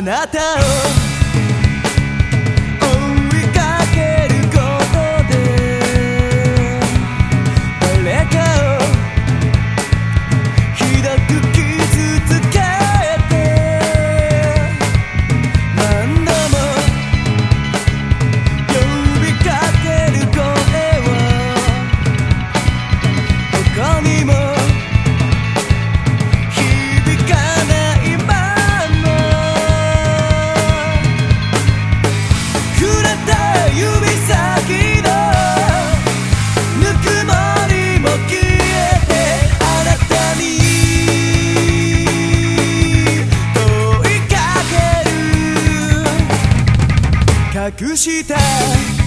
あなたを 隠した